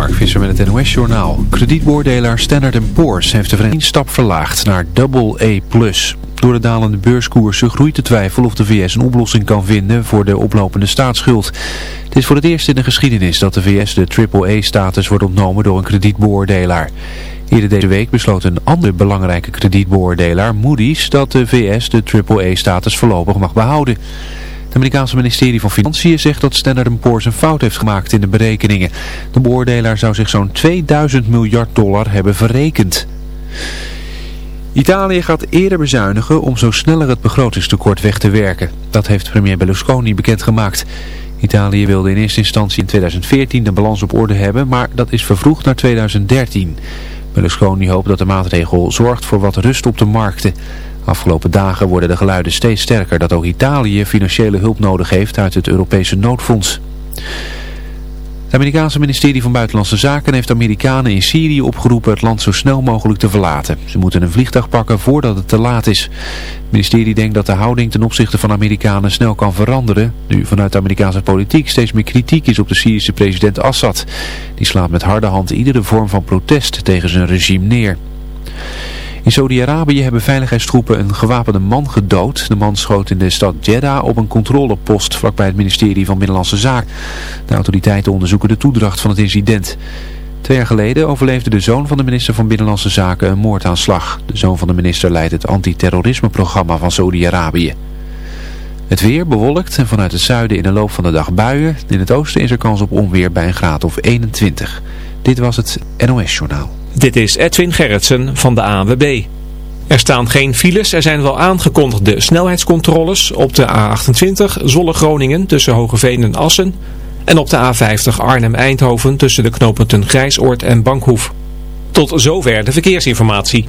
Mark Visser met het NOS-journaal. Kredietbeoordelaar Standard Poor's heeft de vereniging stap verlaagd naar AA+. Door de dalende beurskoersen groeit de twijfel of de VS een oplossing kan vinden voor de oplopende staatsschuld. Het is voor het eerst in de geschiedenis dat de VS de AAA-status wordt ontnomen door een kredietbeoordelaar. Eerder deze week besloot een andere belangrijke kredietbeoordelaar, Moody's, dat de VS de AAA-status voorlopig mag behouden. Het Amerikaanse ministerie van Financiën zegt dat Standard Poor's een fout heeft gemaakt in de berekeningen. De beoordelaar zou zich zo'n 2000 miljard dollar hebben verrekend. Italië gaat eerder bezuinigen om zo sneller het begrotingstekort weg te werken. Dat heeft premier Berlusconi bekendgemaakt. Italië wilde in eerste instantie in 2014 de balans op orde hebben, maar dat is vervroegd naar 2013. Berlusconi hoopt dat de maatregel zorgt voor wat rust op de markten. Afgelopen dagen worden de geluiden steeds sterker dat ook Italië financiële hulp nodig heeft uit het Europese noodfonds. Het Amerikaanse ministerie van Buitenlandse Zaken heeft Amerikanen in Syrië opgeroepen het land zo snel mogelijk te verlaten. Ze moeten een vliegtuig pakken voordat het te laat is. Het ministerie denkt dat de houding ten opzichte van Amerikanen snel kan veranderen, nu vanuit de Amerikaanse politiek steeds meer kritiek is op de Syrische president Assad. Die slaat met harde hand iedere vorm van protest tegen zijn regime neer. In Saudi-Arabië hebben veiligheidstroepen een gewapende man gedood. De man schoot in de stad Jeddah op een controlepost vlakbij het ministerie van Binnenlandse Zaak. De autoriteiten onderzoeken de toedracht van het incident. Twee jaar geleden overleefde de zoon van de minister van Binnenlandse Zaken een moordaanslag. De zoon van de minister leidt het antiterrorismeprogramma van Saudi-Arabië. Het weer bewolkt en vanuit het zuiden in de loop van de dag buien. In het oosten is er kans op onweer bij een graad of 21. Dit was het NOS Journaal. Dit is Edwin Gerritsen van de ANWB. Er staan geen files, er zijn wel aangekondigde snelheidscontroles op de A28 Zolle-Groningen tussen Hogeveen en Assen en op de A50 Arnhem-Eindhoven tussen de knooppunten Grijsoord en Bankhoef. Tot zover de verkeersinformatie.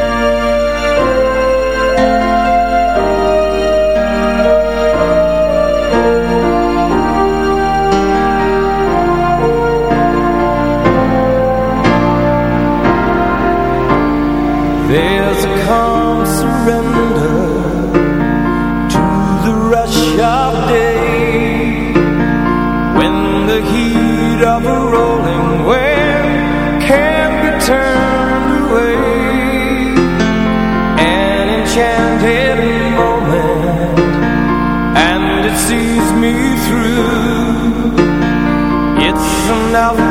love.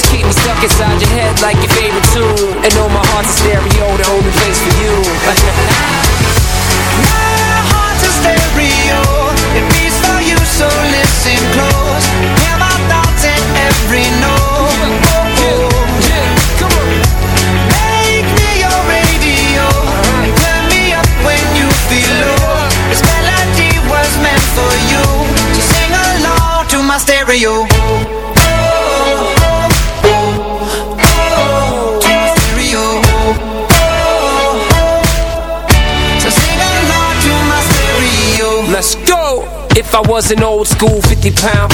An old school 50 pound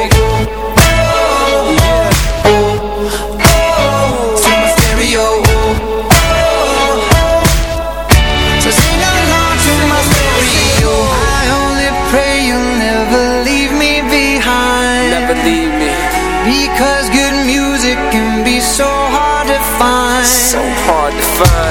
divine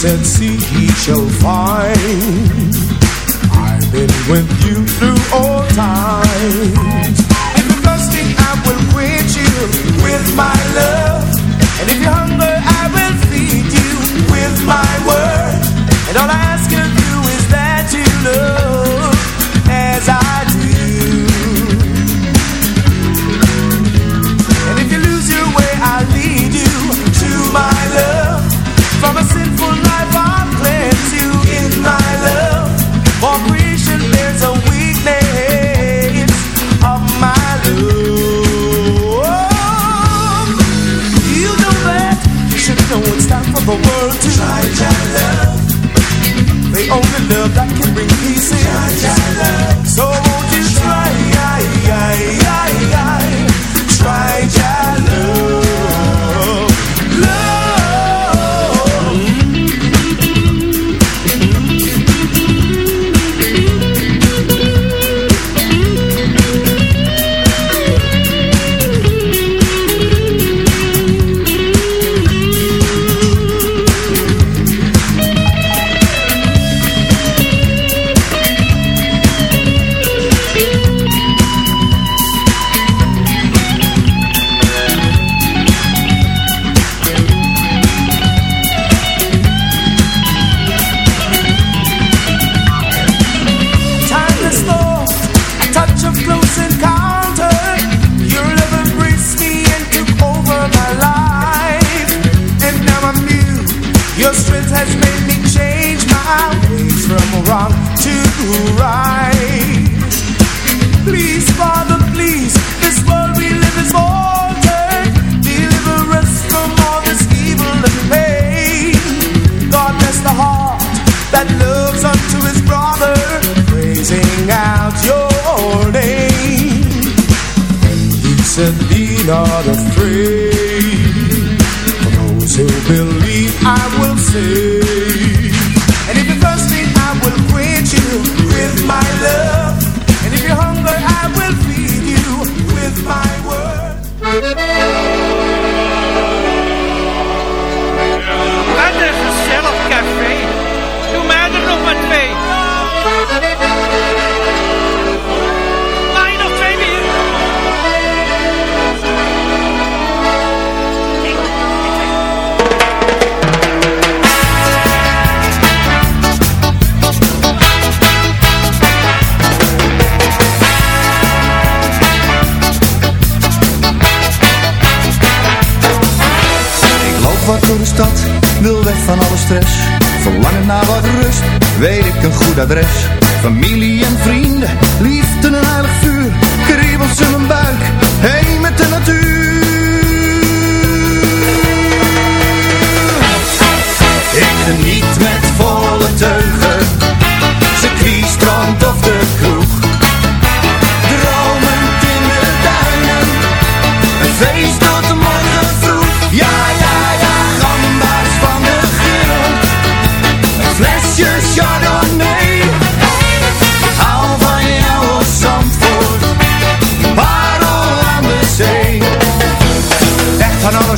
Said, see, he shall find I've been with you through all times. And the thirsting I will quench you with my love. And if you're hungry, I will feed you with my word. And all I Love that can bring peace in. China.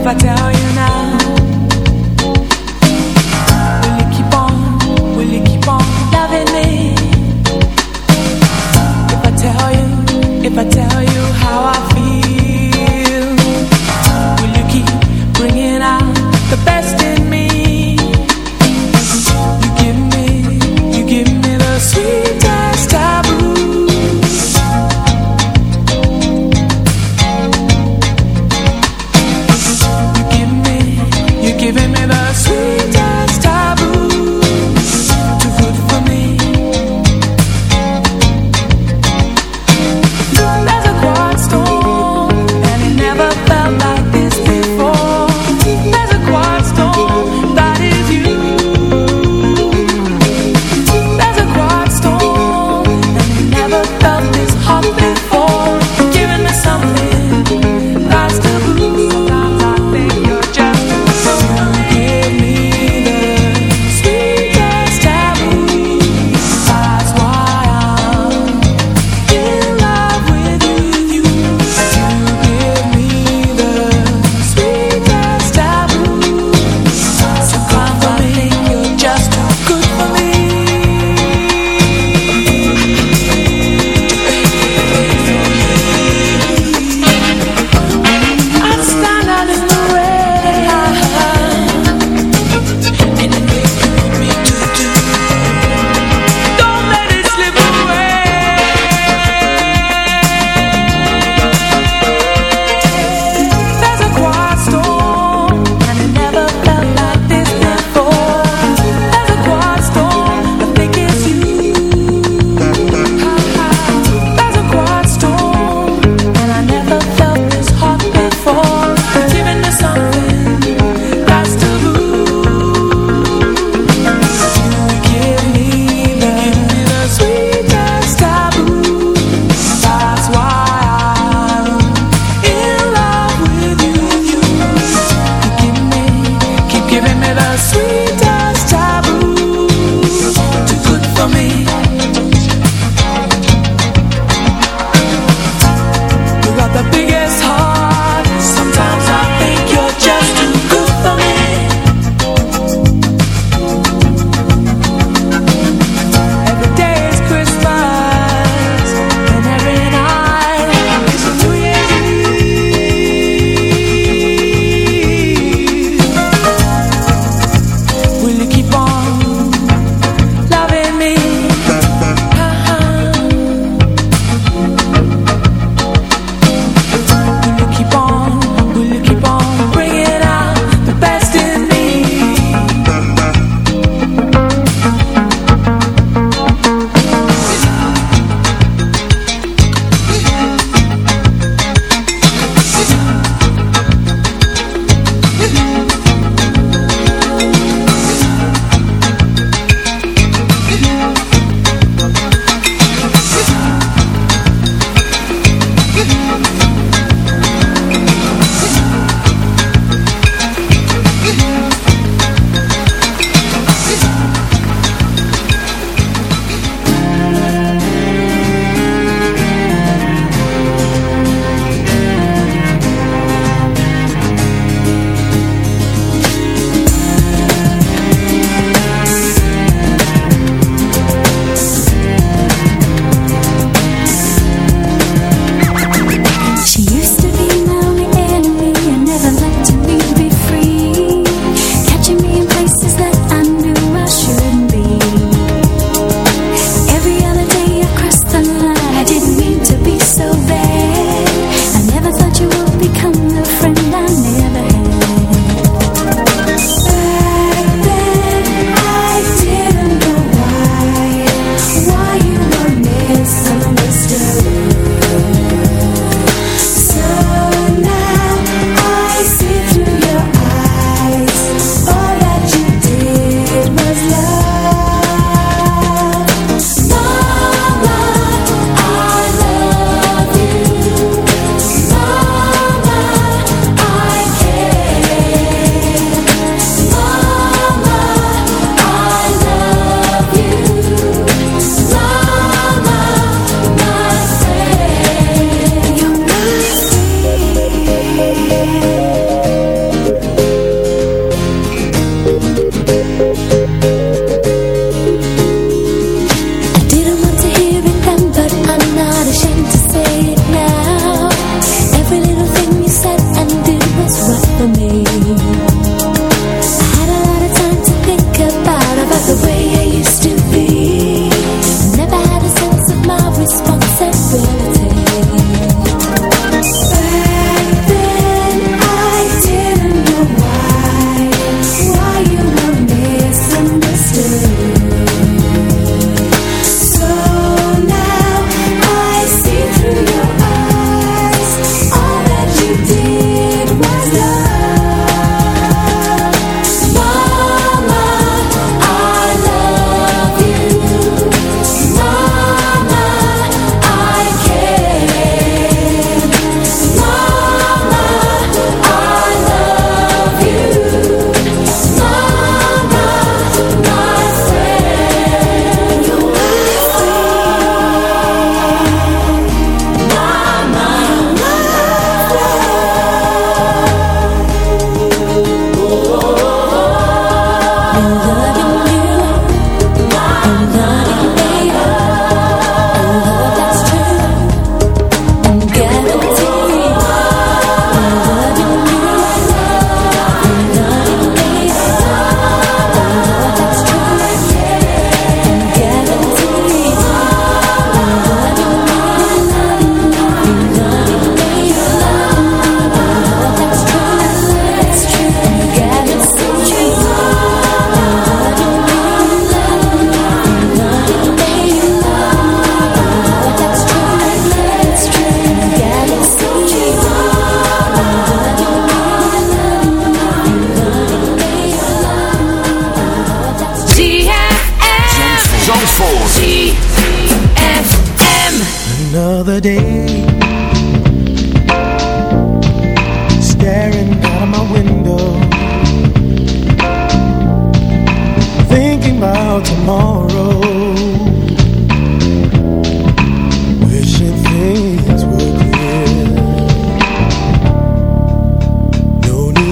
If I tell you now.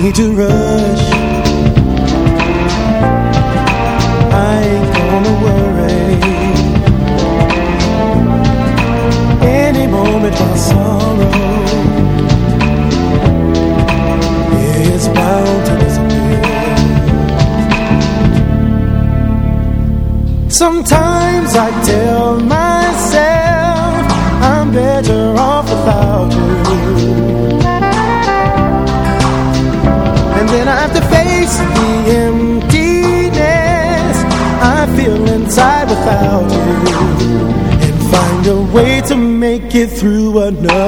Need to rush know.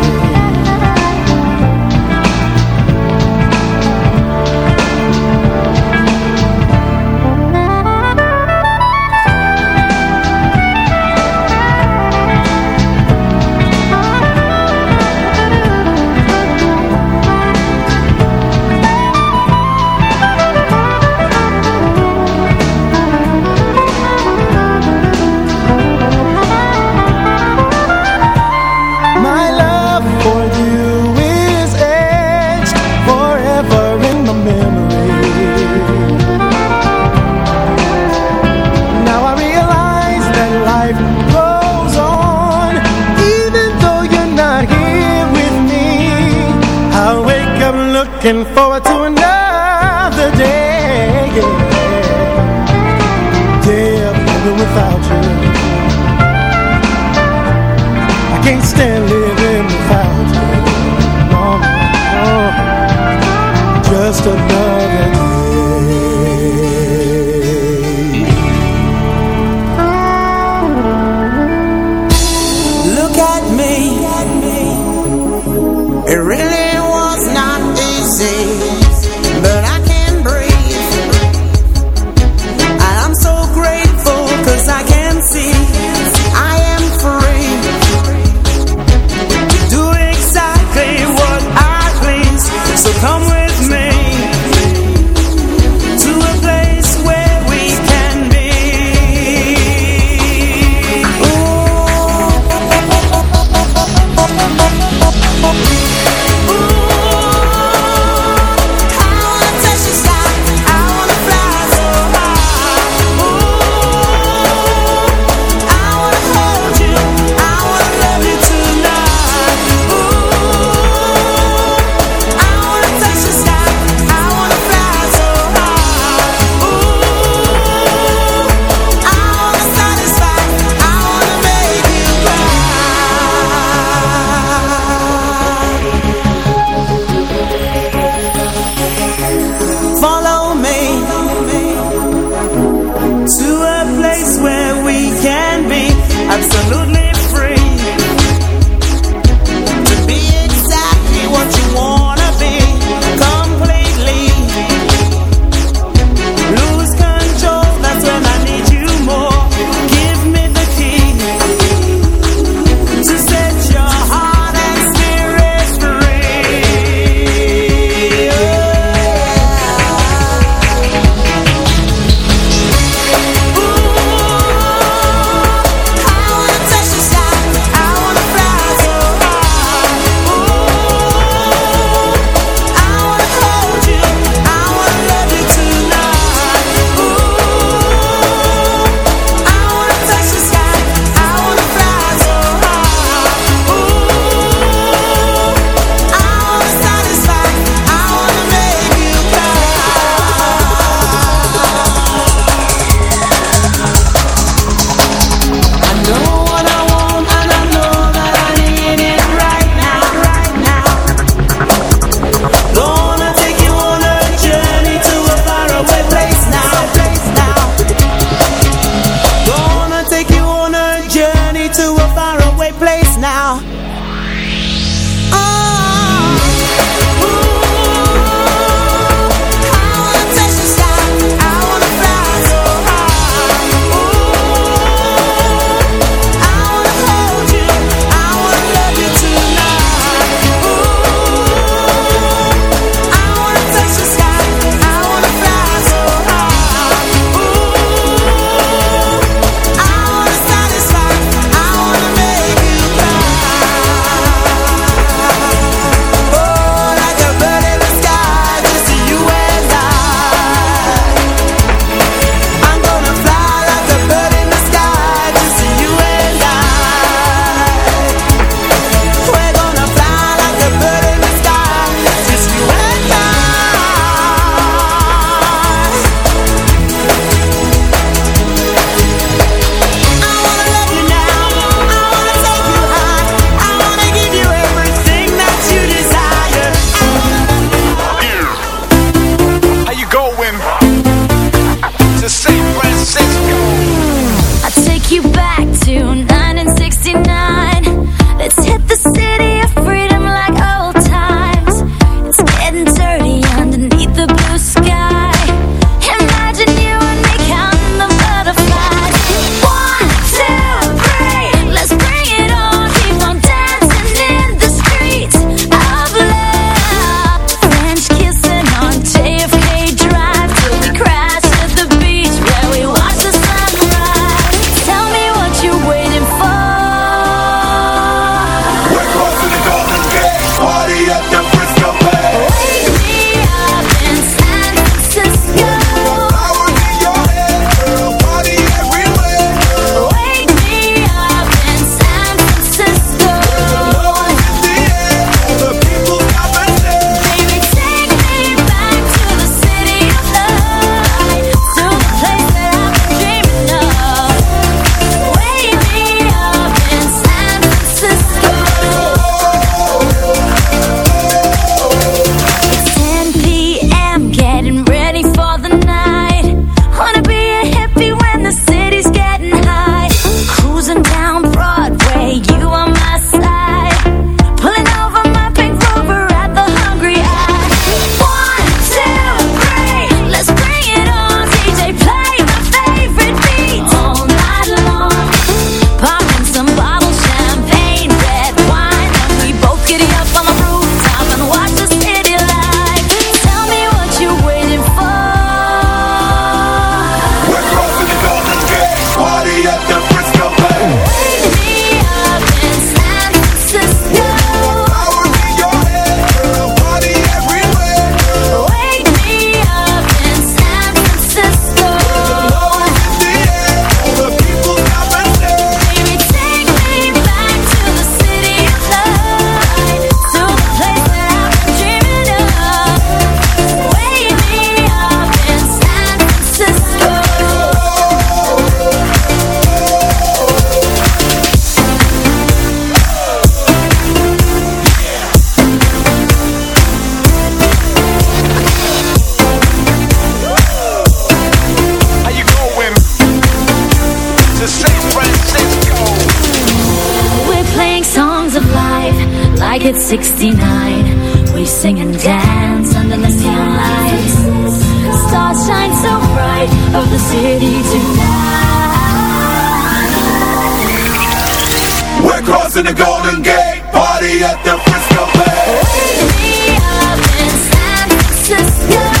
Like it's 69 We sing and dance under the neon lights Stars shine so bright of the city tonight. We're crossing the Golden Gate, party at the Frisco Bay. Wake me up in San Francisco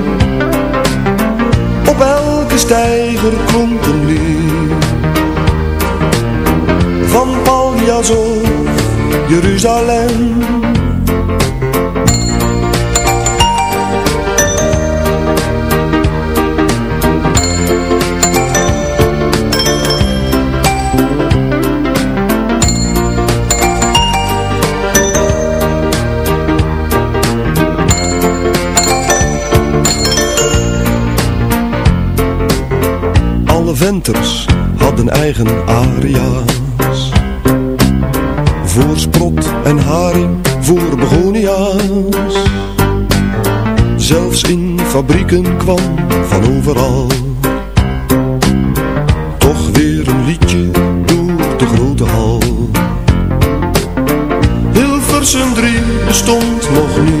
Klonk een lied. Van Paljas of Jeruzalem. Hadden eigen aria's. Voor sprot en haring, voor begonia's. Zelfs in fabrieken kwam van overal. Toch weer een liedje door de grote hal. Hilversum 3 bestond nog niet.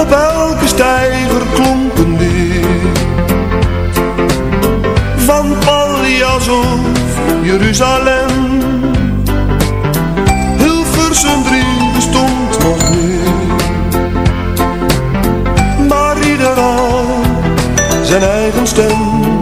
op elke steiger klonk een lied Van Paljas of Jeruzalem. Hilversum 3 bestond nog niet Maar ieder had zijn eigen stem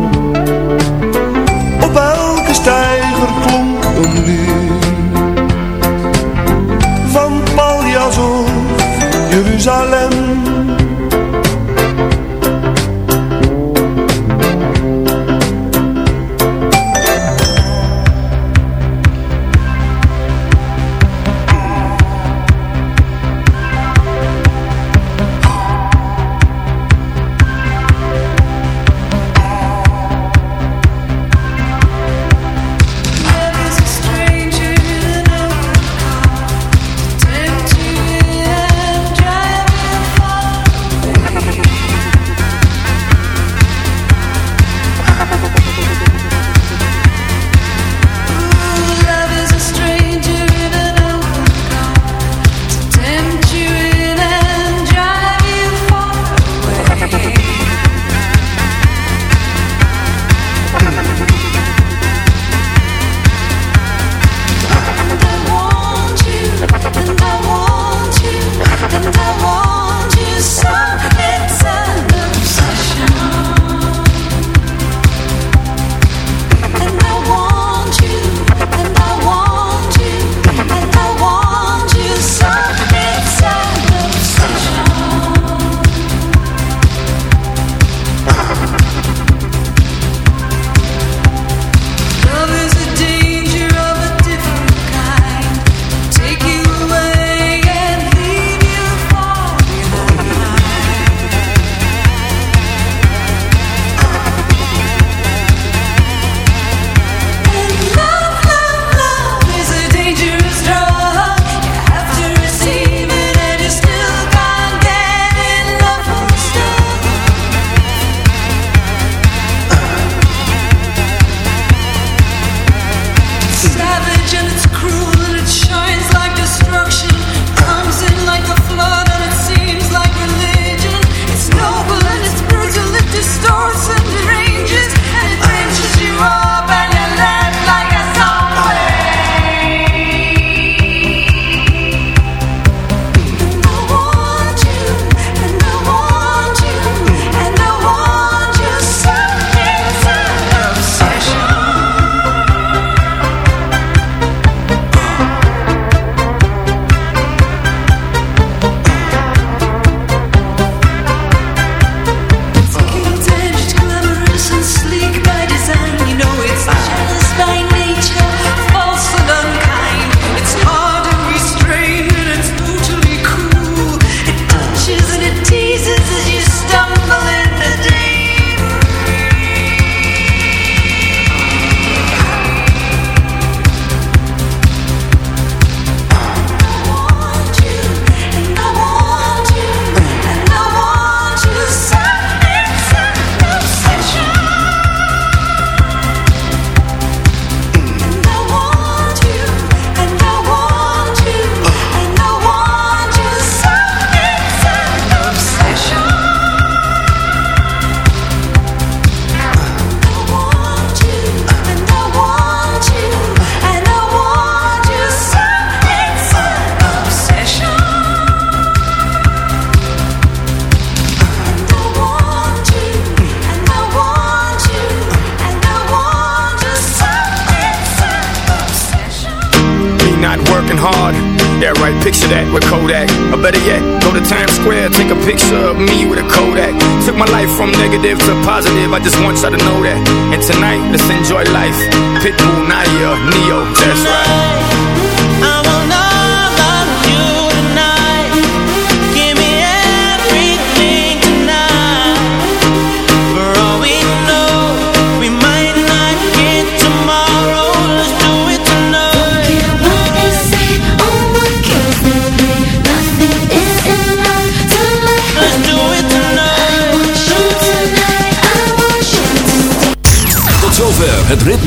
positive, I just want y'all to know that.